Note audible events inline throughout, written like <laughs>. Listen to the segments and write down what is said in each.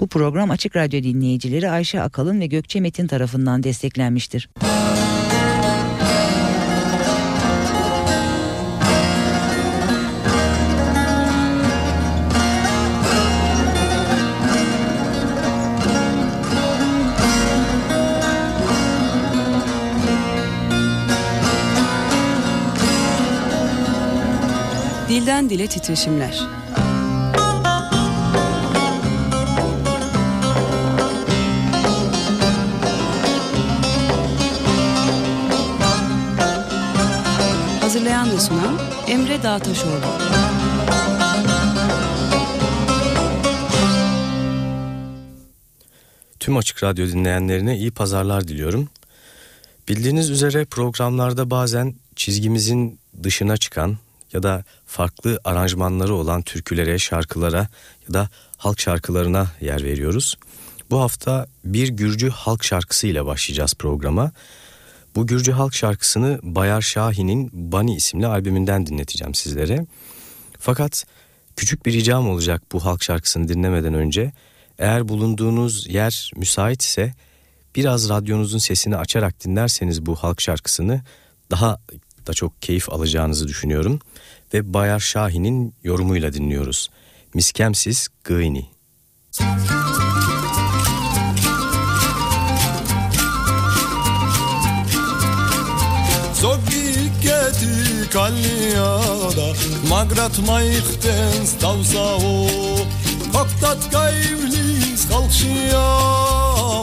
Bu program Açık Radyo dinleyicileri Ayşe Akalın ve Gökçe Metin tarafından desteklenmiştir. Dilden Dile Titreşimler ve sunan Emre Dağtaşoğlu Tüm Açık Radyo dinleyenlerine iyi pazarlar diliyorum. Bildiğiniz üzere programlarda bazen çizgimizin dışına çıkan ya da farklı aranjmanları olan türkülere, şarkılara ya da halk şarkılarına yer veriyoruz. Bu hafta bir Gürcü halk şarkısı ile başlayacağız programa. Bu Gürcü halk şarkısını Bayar Şahin'in Bani isimli albümünden dinleteceğim sizlere. Fakat küçük bir ricam olacak bu halk şarkısını dinlemeden önce. Eğer bulunduğunuz yer müsait ise biraz radyonuzun sesini açarak dinlerseniz bu halk şarkısını daha da çok keyif alacağınızı düşünüyorum. Ve Bayar Şahin'in yorumuyla dinliyoruz. Miskemsiz Gıyni. Zogiketi კალიადა მაგრად მაიხდენს თავსაო ფაქტად გაივლის ხალხშია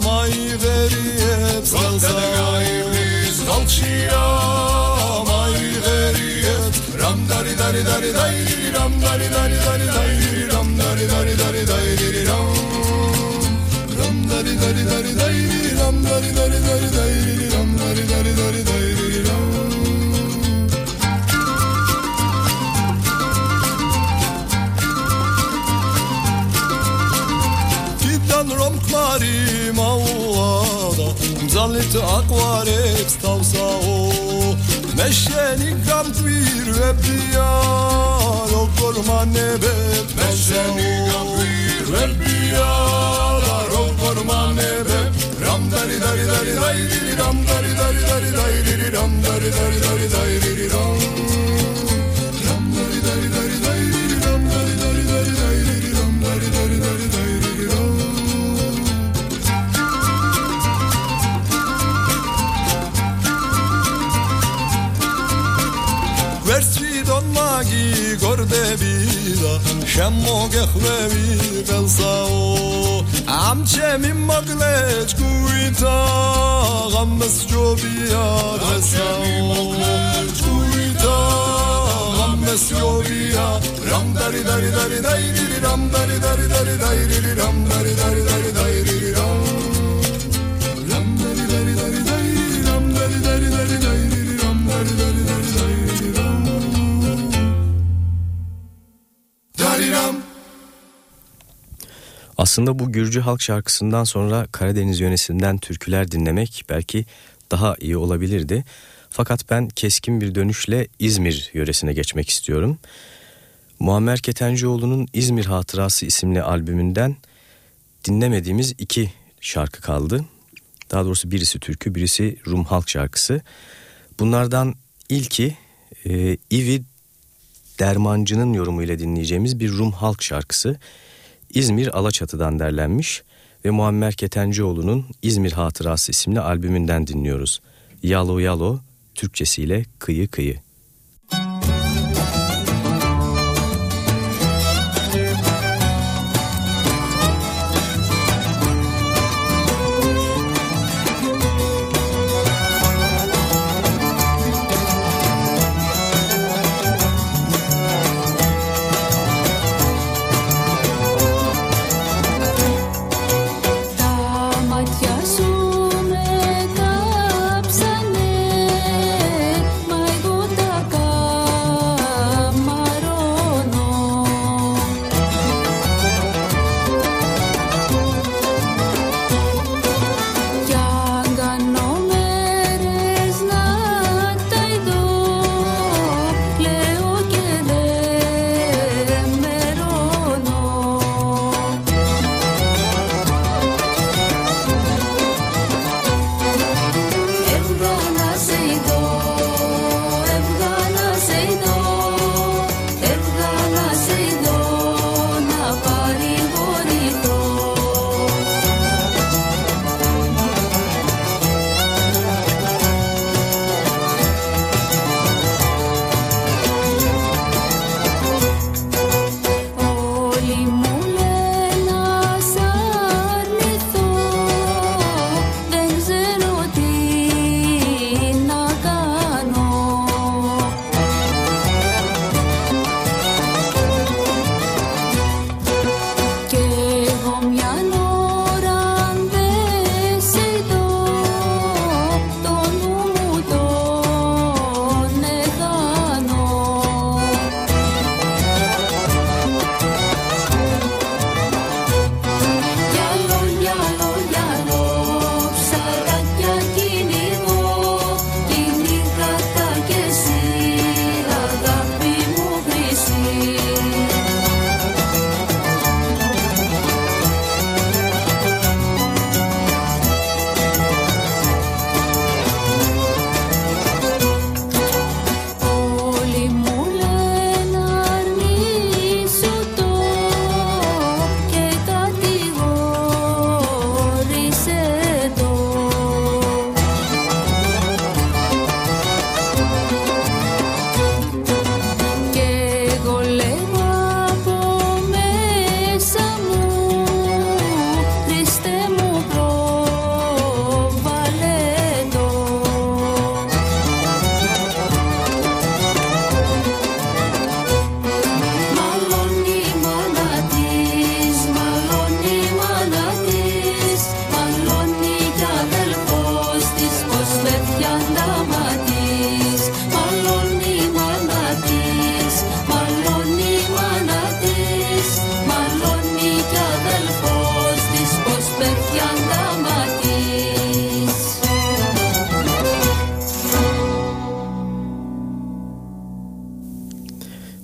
მაიღერიებს ხალხსა გაივლის ხალხშია მაიღერიებს რამდარი დარი დარი დაირი რამდარი დარი დარი დაირი რამდარი დარი დარი დაირი რამ რამდარი დარი დარი დაირი რამდარი დარი დარი დაირი ძალით აყვარებს თავსაო. მე შენი გამწვირებდია როგორ მანებე მე შენი გამწვირებდია როგორ მანებე რამდარი დარი დარი დაიდირი რამდარი დარი დარი დაიდირი რამდარი დარი დარი დაიდირი რამდარი გვერდებიდა შემოგეხვევიღელ საო ამ ჩემი მოგლე ჯგუითა ღამს ჯობია დღესაო. ჯგუითა ღამს ჯობია. რამ დარი დარი დარი დაირი რამ დარი დარი დარი დაირი რამ დარი დარი დარი დაირი Aslında bu Gürcü halk şarkısından sonra Karadeniz yönesinden türküler dinlemek belki daha iyi olabilirdi. Fakat ben keskin bir dönüşle İzmir yöresine geçmek istiyorum. Muammer Ketencioğlu'nun İzmir Hatırası isimli albümünden dinlemediğimiz iki şarkı kaldı. Daha doğrusu birisi türkü, birisi Rum halk şarkısı. Bunlardan ilki e, İvi Dermancı'nın yorumuyla dinleyeceğimiz bir Rum halk şarkısı. İzmir Alaçatı'dan derlenmiş ve Muammer Ketencioğlu'nun İzmir Hatırası isimli albümünden dinliyoruz. Yalo Yalo, Türkçesiyle Kıyı Kıyı.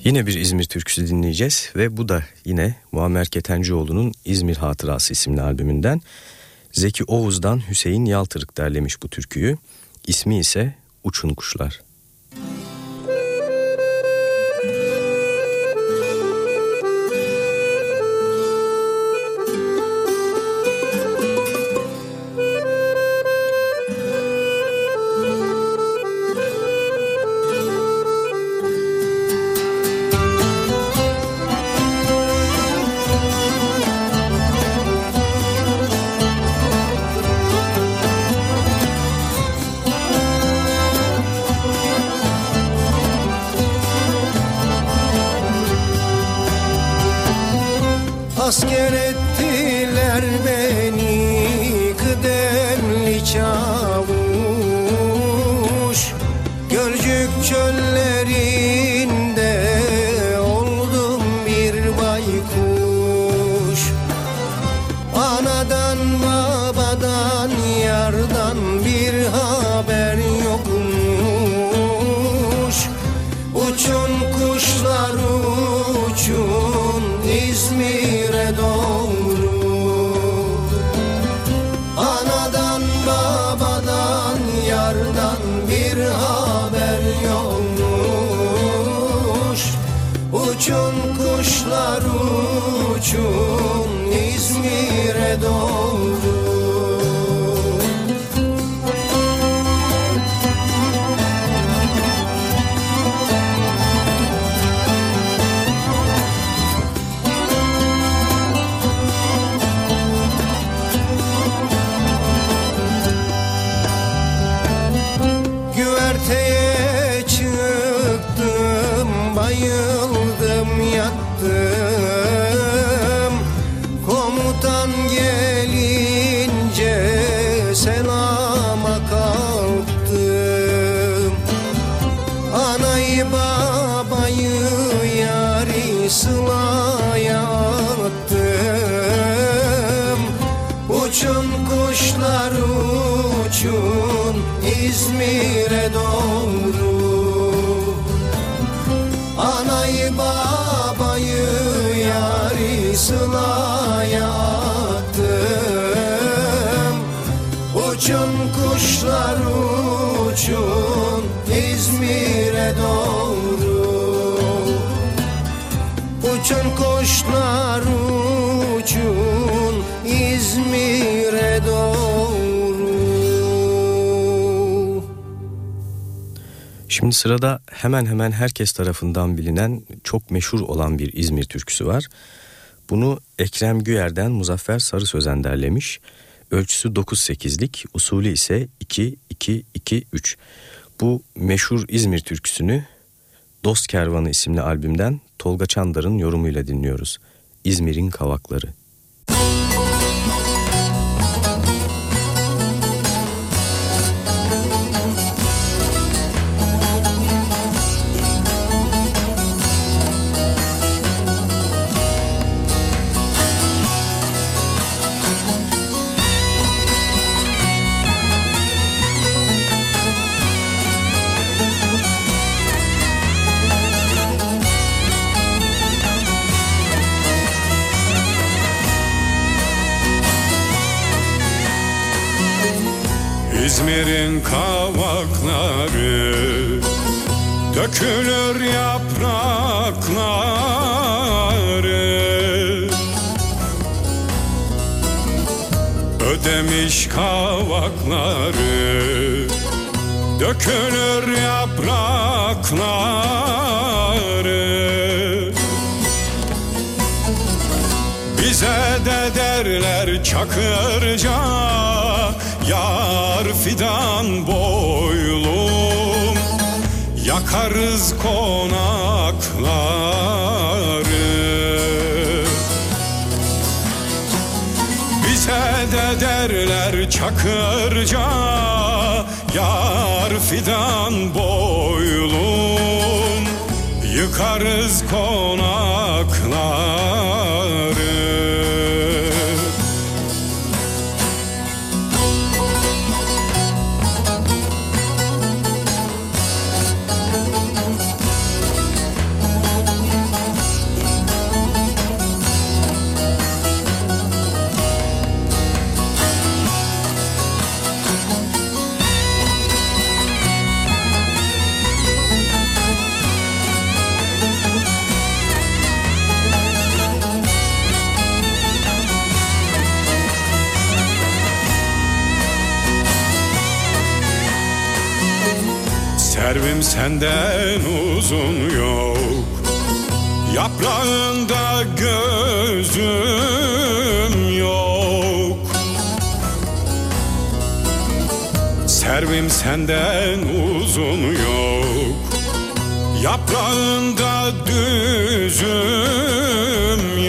Yine bir İzmir türküsü dinleyeceğiz ve bu da yine Muammer Ketencioğlu'nun İzmir Hatırası isimli albümünden. Zeki Oğuz'dan Hüseyin Yaltırık derlemiş bu türküyü. İsmi ise Uçun Kuşlar. Uçun Şimdi sırada hemen hemen herkes tarafından bilinen çok meşhur olan bir İzmir türküsü var. Bunu Ekrem Güyer'den Muzaffer Sarı Sözen derlemiş. Ölçüsü 9-8'lik, usulü ise 2-2-2-3. Bu meşhur İzmir türküsünü Dost Kervanı isimli albümden Tolga Çandar'ın yorumuyla dinliyoruz. İzmir'in Kavakları. Boylum Yıkarız konakları senden uzun yok Yaprağında gözüm yok. Servim senden uzun yok Yaprağında düzüm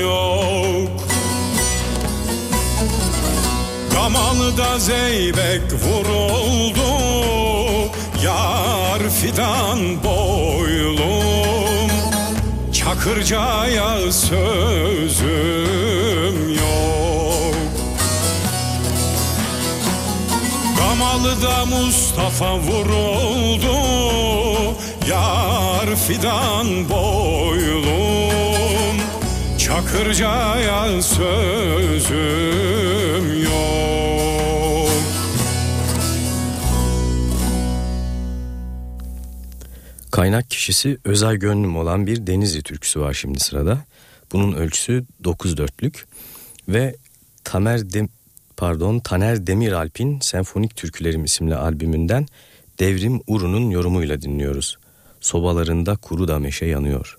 yok. Gamalıda zeybek vuruldu fidan boylum. Çakırcaya sözüm yok. Gamalıda Mustafa vuruldu. Yar fidan boylum. Çakırcaya sözüm yok kişisi Özay Gönlüm olan bir Denizli türküsü var şimdi sırada. Bunun ölçüsü 9 dörtlük ve Tamer Dem pardon Taner Demiralp'in Senfonik Türkülerim isimli albümünden Devrim Uru'nun yorumuyla dinliyoruz. Sobalarında kuru da meşe yanıyor.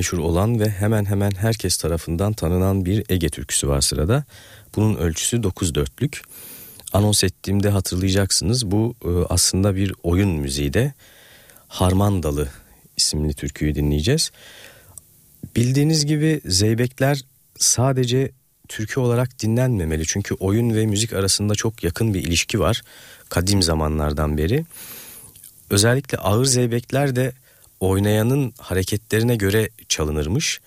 Meşhur olan ve hemen hemen herkes tarafından tanınan bir Ege türküsü var sırada. Bunun ölçüsü 9 dörtlük. Anons ettiğimde hatırlayacaksınız bu e, aslında bir oyun müziği de Harmandalı isimli türküyü dinleyeceğiz. Bildiğiniz gibi zeybekler sadece türkü olarak dinlenmemeli. Çünkü oyun ve müzik arasında çok yakın bir ilişki var kadim zamanlardan beri. Özellikle ağır zeybekler de oynayanın hareketlerine göre çalınırmış.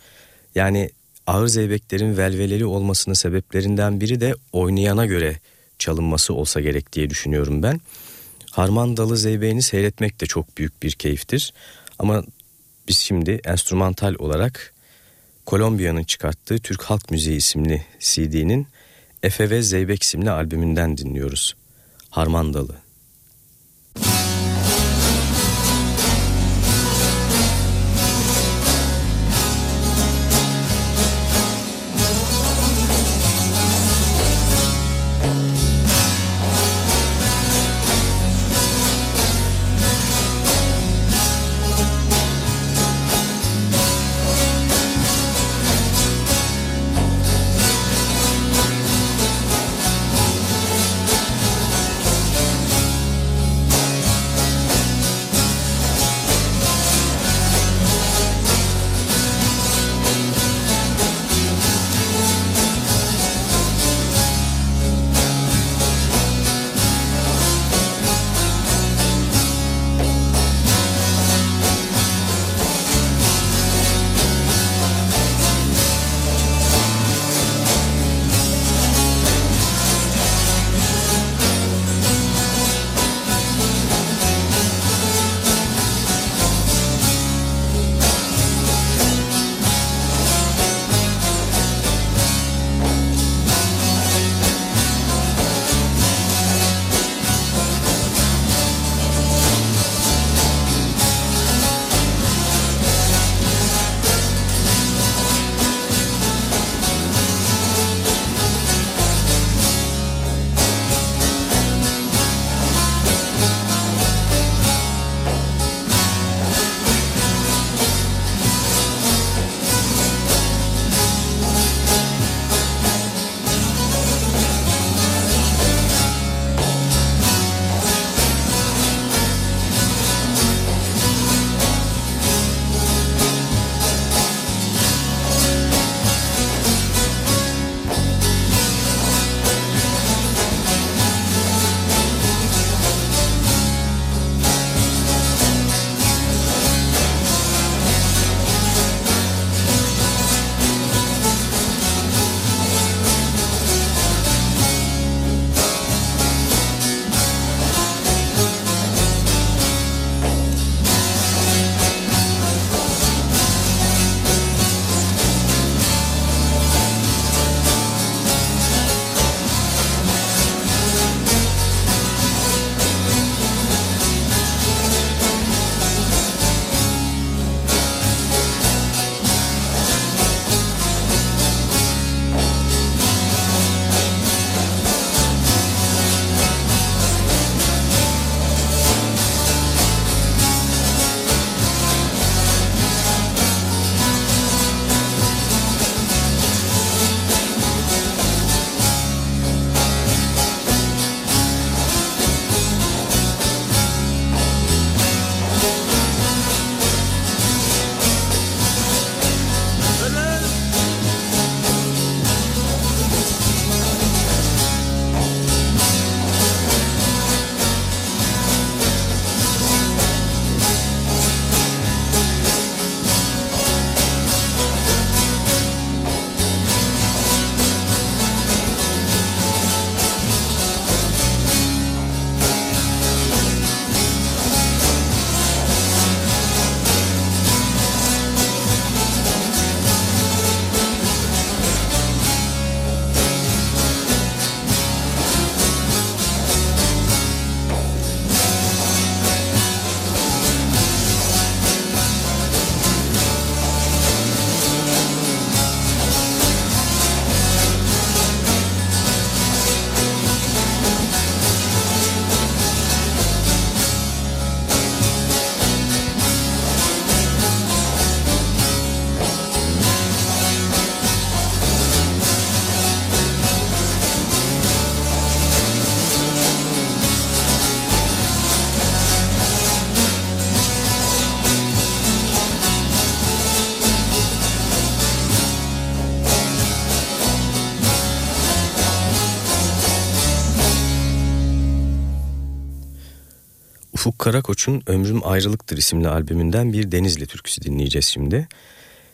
Yani ağır zeybeklerin velveleli olmasının sebeplerinden biri de oynayana göre çalınması olsa gerek diye düşünüyorum ben. Harman Dalı Zeybeğini seyretmek de çok büyük bir keyiftir. Ama biz şimdi enstrümantal olarak Kolombiya'nın çıkarttığı Türk Halk Müziği isimli CD'nin Efe ve Zeybek isimli albümünden dinliyoruz. Harman Dalı. Ufuk Karakoç'un Ömrüm Ayrılıktır isimli albümünden bir Denizli türküsü dinleyeceğiz şimdi.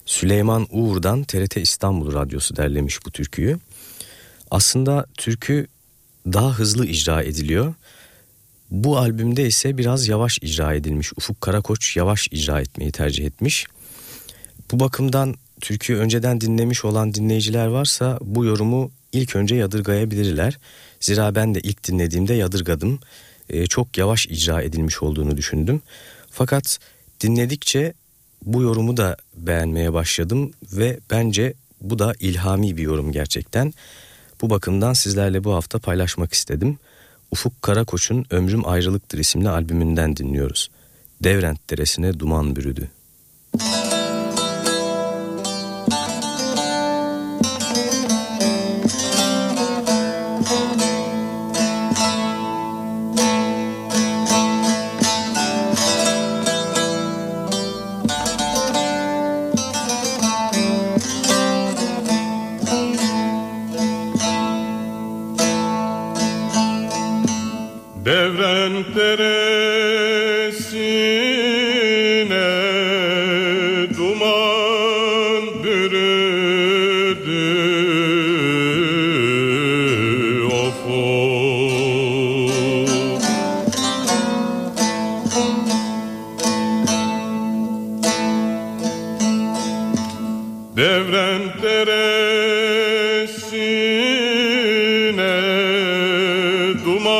Süleyman Uğur'dan TRT İstanbul Radyosu derlemiş bu türküyü. Aslında türkü daha hızlı icra ediliyor. Bu albümde ise biraz yavaş icra edilmiş. Ufuk Karakoç yavaş icra etmeyi tercih etmiş. Bu bakımdan türküyü önceden dinlemiş olan dinleyiciler varsa bu yorumu ilk önce yadırgayabilirler. Zira ben de ilk dinlediğimde yadırgadım. Ee, çok yavaş icra edilmiş olduğunu düşündüm. Fakat dinledikçe bu yorumu da beğenmeye başladım ve bence bu da ilhami bir yorum gerçekten. Bu bakımdan sizlerle bu hafta paylaşmak istedim. Ufuk Karakoç'un Ömrüm Ayrılıktır isimli albümünden dinliyoruz. Devrent Deresi'ne duman bürüdü. Müzik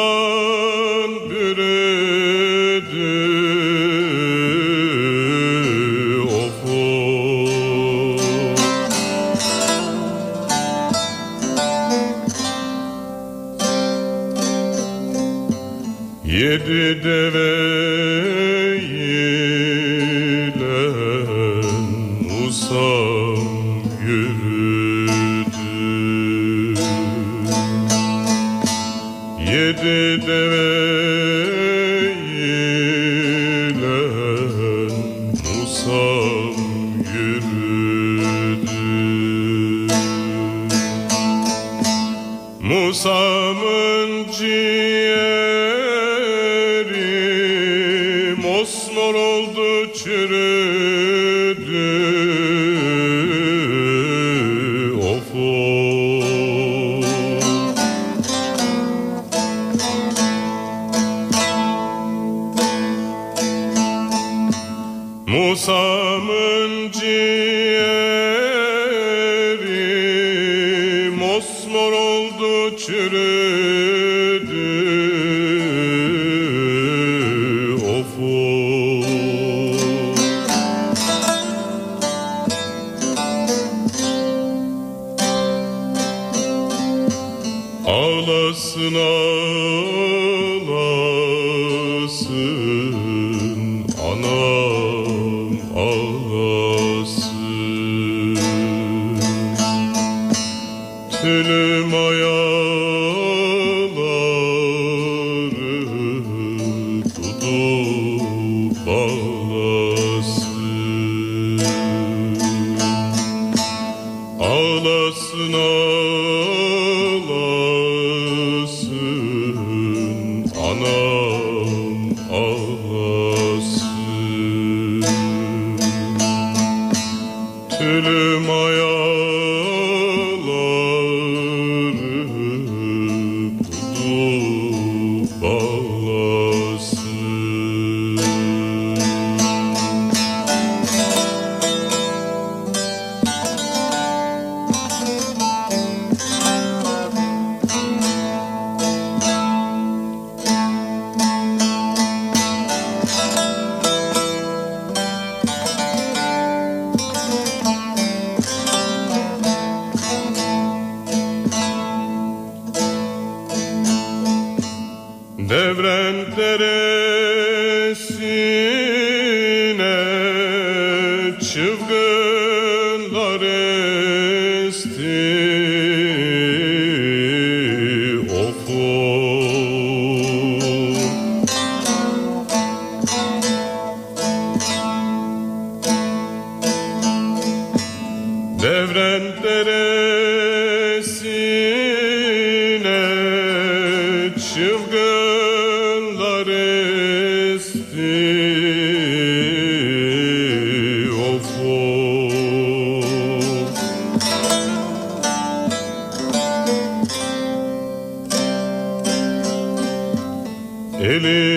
Musa'mın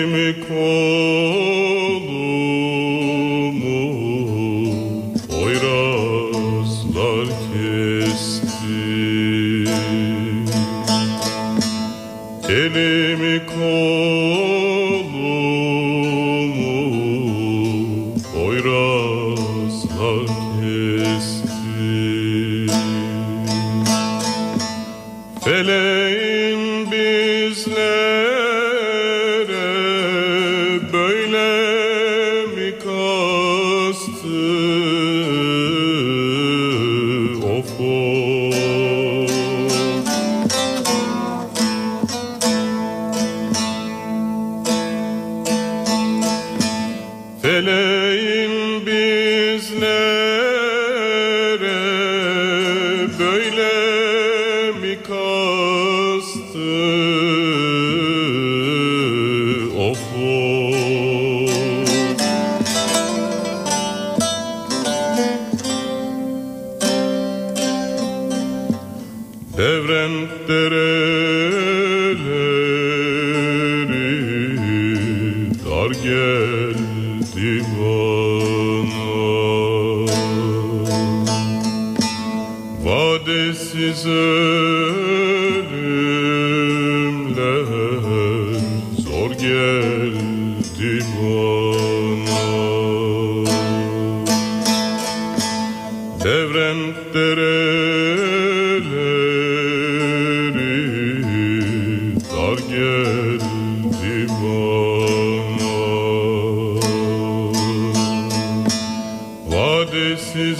me call. Oh.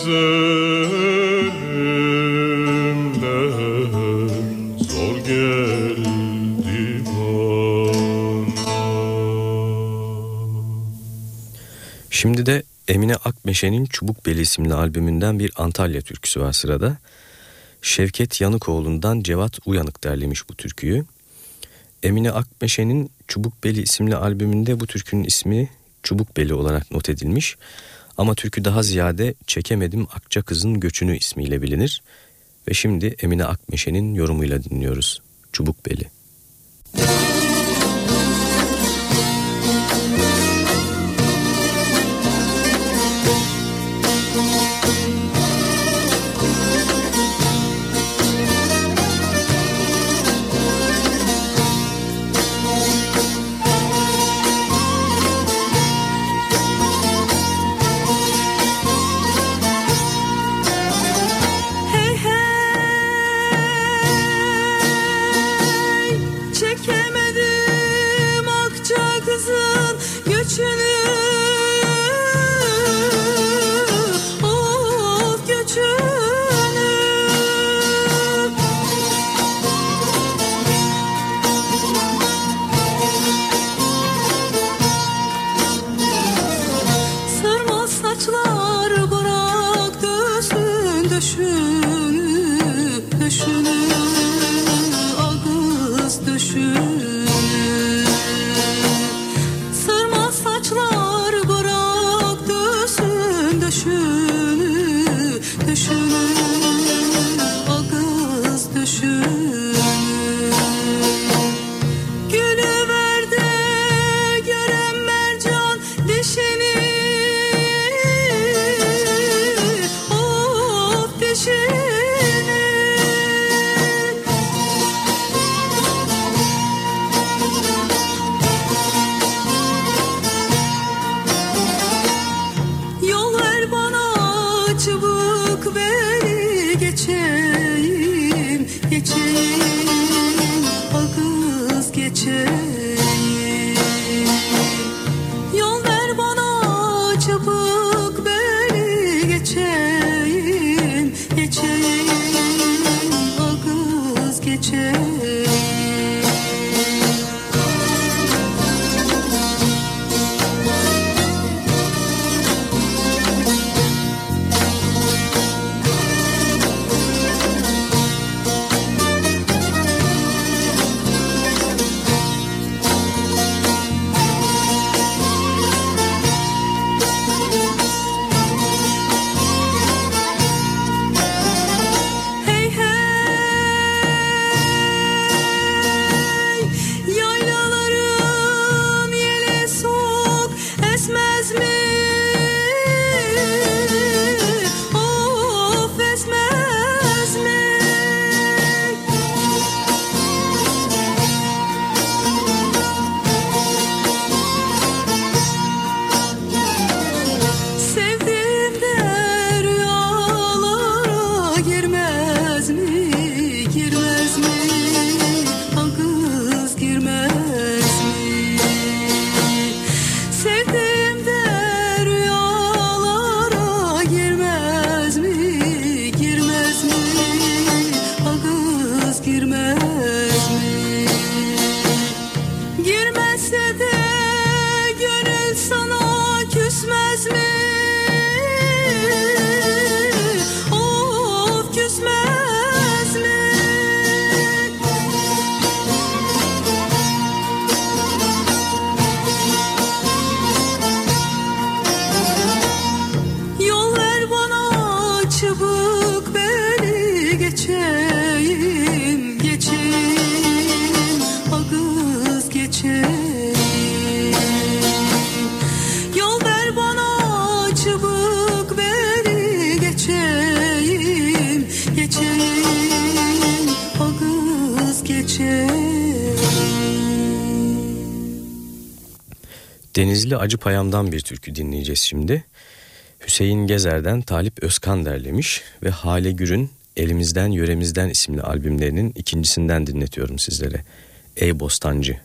Şimdi de Emine Akmeşe'nin Çubuk Beli isimli albümünden bir Antalya türküsü var sırada. Şevket Yanıkoğlu'ndan Cevat Uyanık derlemiş bu türküyü. Emine Akmeşe'nin Çubuk Beli isimli albümünde bu türkünün ismi Çubuk Beli olarak not edilmiş. Ama türkü daha ziyade Çekemedim Akça Kızın Göçünü ismiyle bilinir. Ve şimdi Emine Akmeşe'nin yorumuyla dinliyoruz. Çubuk Beli. Hey Denizli Acıpayam'dan bir türkü dinleyeceğiz şimdi. Hüseyin Gezer'den Talip Özkan derlemiş ve Hale Gür'ün Elimizden Yöremizden isimli albümlerinin ikincisinden dinletiyorum sizlere. Ey Bostancı.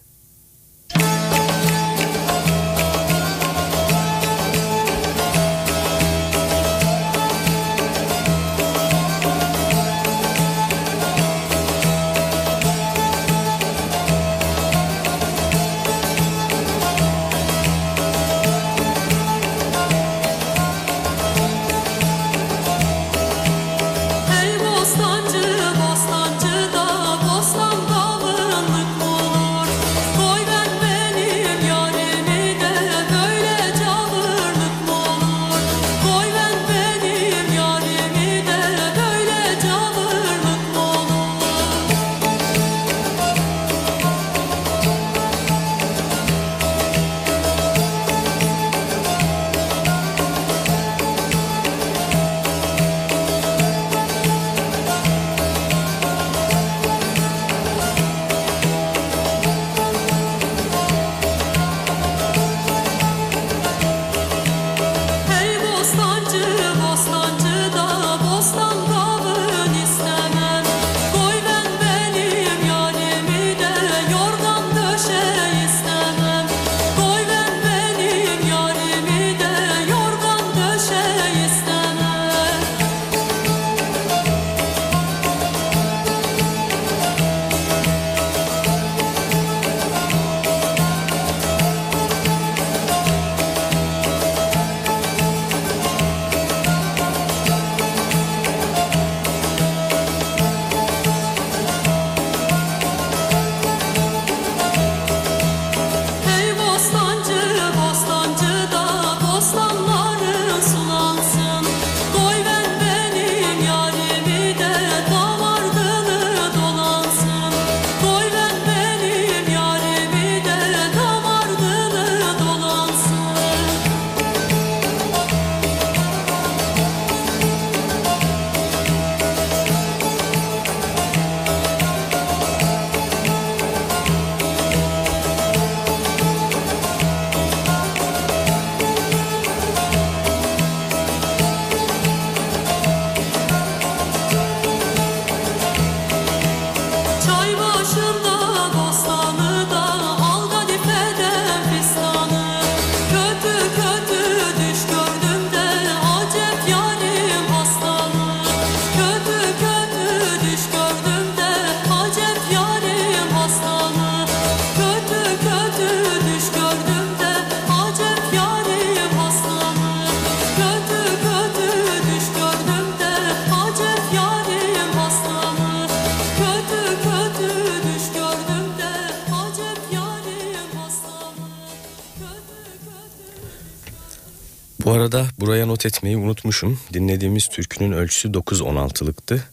Etmeyi unutmuşum. Dinlediğimiz türkünün ölçüsü 9-16'lıktı.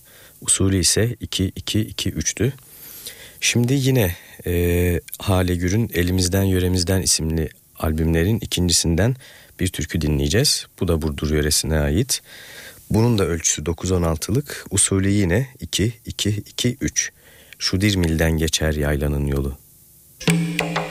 Usulü ise 2-2-2-3'tü. Şimdi yine e, Hale Gür'ün Elimizden Yöremizden isimli albümlerin ikincisinden bir türkü dinleyeceğiz. Bu da Burdur yöresine ait. Bunun da ölçüsü 9-16'lık. Usulü yine 2-2-2-3. Şu Dirmil'den geçer yaylanın yolu. Ey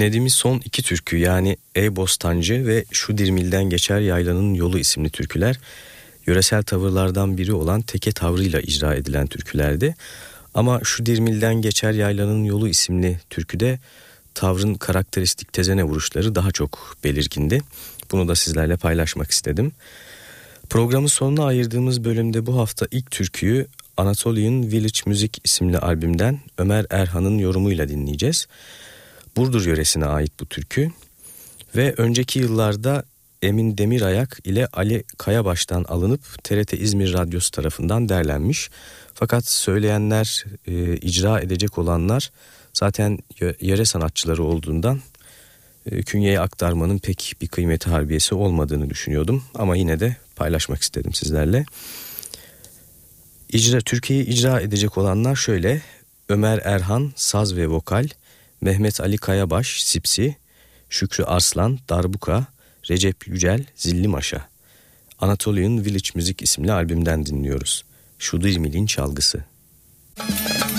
Dinlediğimiz son iki türkü yani Ey Bostancı ve Şu Dirmil'den Geçer Yaylanın Yolu isimli türküler yöresel tavırlardan biri olan teke tavrıyla icra edilen türkülerdi. Ama Şu Dirmil'den Geçer Yaylanın Yolu isimli türküde tavrın karakteristik tezene vuruşları daha çok belirgindi. Bunu da sizlerle paylaşmak istedim. Programın sonuna ayırdığımız bölümde bu hafta ilk türküyü Anatolian Village Music isimli albümden Ömer Erhan'ın yorumuyla dinleyeceğiz. Burdur yöresine ait bu türkü ve önceki yıllarda Emin Demirayak ile Ali Kayabaş'tan alınıp TRT İzmir Radyosu tarafından derlenmiş. Fakat söyleyenler, e, icra edecek olanlar zaten yöre sanatçıları olduğundan e, künyeye aktarmanın pek bir kıymeti harbiyesi olmadığını düşünüyordum. Ama yine de paylaşmak istedim sizlerle. İcra, Türkiye'yi icra edecek olanlar şöyle. Ömer Erhan, saz ve vokal, Mehmet Ali Kayabaş, sipsi, Şükrü Arslan, darbuka, Recep Yücel, zilli maşa. Anatolian Village Müzik isimli albümden dinliyoruz. Şudirmil'in çalgısı. Müzik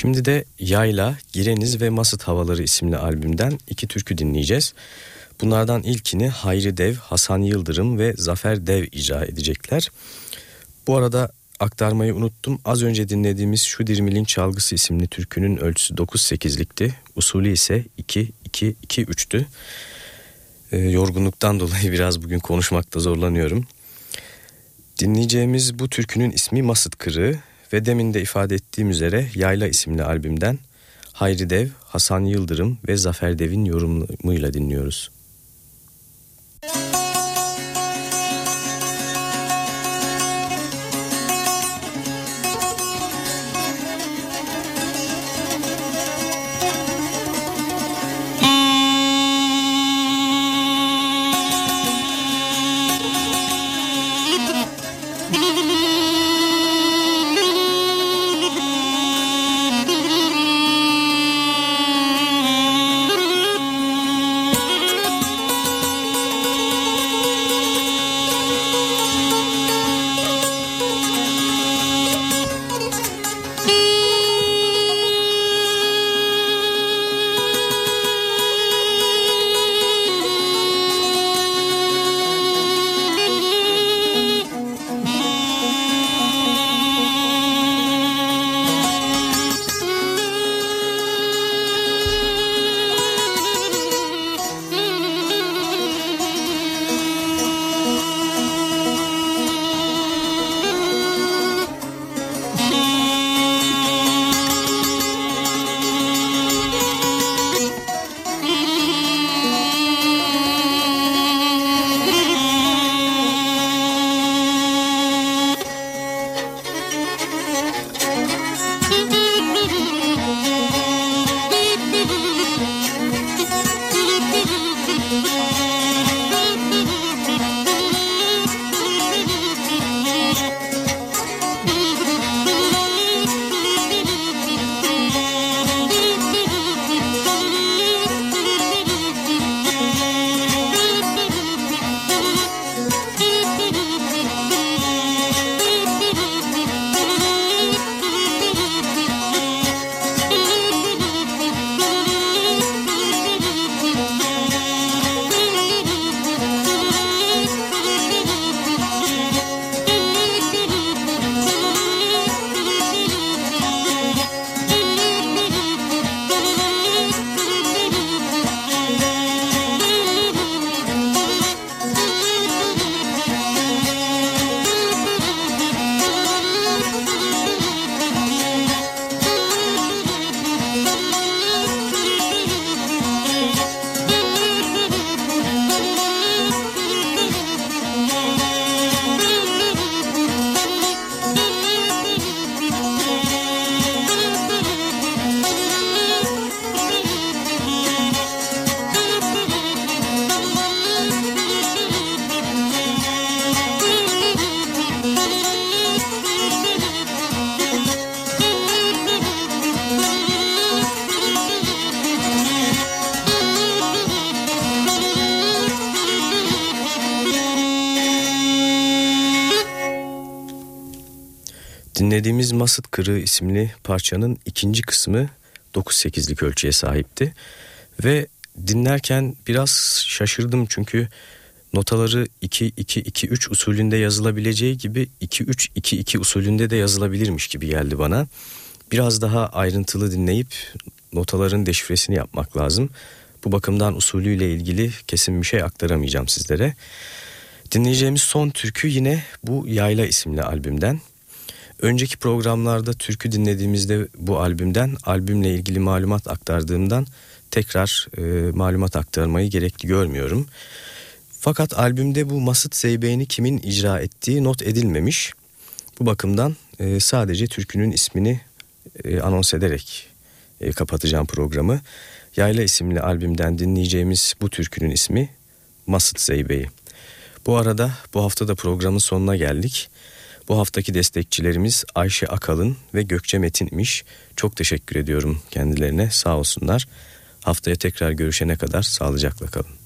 Şimdi de Yayla, Gireniz ve Masıt Havaları isimli albümden iki türkü dinleyeceğiz. Bunlardan ilkini Hayri Dev, Hasan Yıldırım ve Zafer Dev icra edecekler. Bu arada aktarmayı unuttum. Az önce dinlediğimiz Şu Dirmil'in Çalgısı isimli türkünün ölçüsü 9-8'likti. Usulü ise 2-2-2-3'tü. E, yorgunluktan <laughs> dolayı biraz bugün konuşmakta zorlanıyorum. Dinleyeceğimiz bu türkünün ismi Masıt Kırığı ve demin de ifade ettiğim üzere Yayla isimli albümden Hayri Dev, Hasan Yıldırım ve Zafer Dev'in yorumuyla dinliyoruz. Dinlediğimiz Masıt Kırığı isimli parçanın ikinci kısmı 9-8'lik ölçüye sahipti. Ve dinlerken biraz şaşırdım çünkü notaları 2-2-2-3 usulünde yazılabileceği gibi 2-3-2-2 usulünde de yazılabilirmiş gibi geldi bana. Biraz daha ayrıntılı dinleyip notaların deşifresini yapmak lazım. Bu bakımdan usulüyle ilgili kesin bir şey aktaramayacağım sizlere. Dinleyeceğimiz son türkü yine bu Yayla isimli albümden. Önceki programlarda türkü dinlediğimizde bu albümden albümle ilgili malumat aktardığımdan tekrar e, malumat aktarmayı gerekli görmüyorum. Fakat albümde bu Masıt Zeybeğini kimin icra ettiği not edilmemiş. Bu bakımdan e, sadece türkünün ismini e, anons ederek e, kapatacağım programı. Yayla isimli albümden dinleyeceğimiz bu türkünün ismi Masıt Zeybeği. Bu arada bu hafta da programın sonuna geldik. Bu haftaki destekçilerimiz Ayşe Akalın ve Gökçe Metin'miş. Çok teşekkür ediyorum kendilerine sağ olsunlar. Haftaya tekrar görüşene kadar sağlıcakla kalın.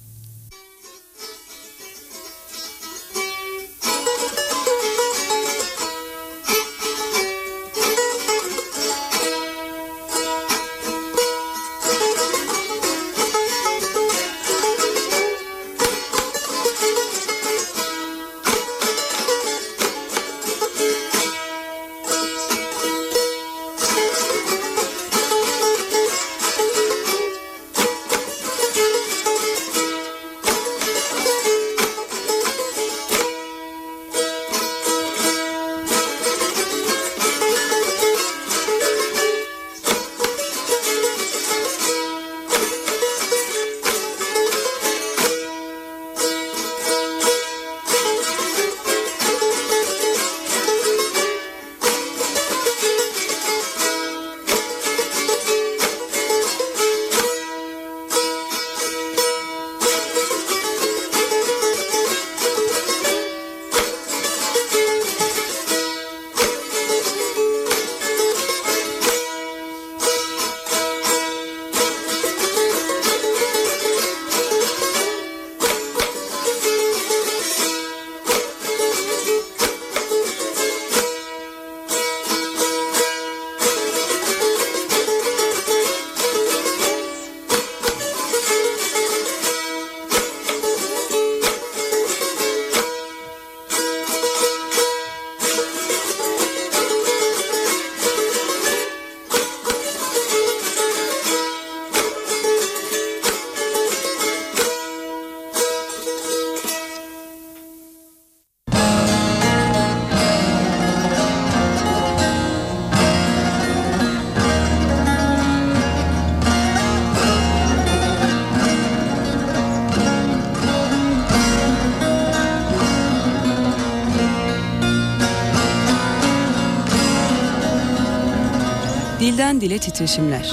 Dile titreşimler.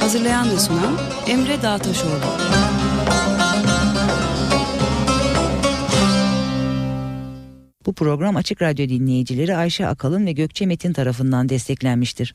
Hazırlayan ve sunan Emre Dağtaşoğlu. Bu program Açık Radyo dinleyicileri Ayşe Akalın ve Gökçe Metin tarafından desteklenmiştir.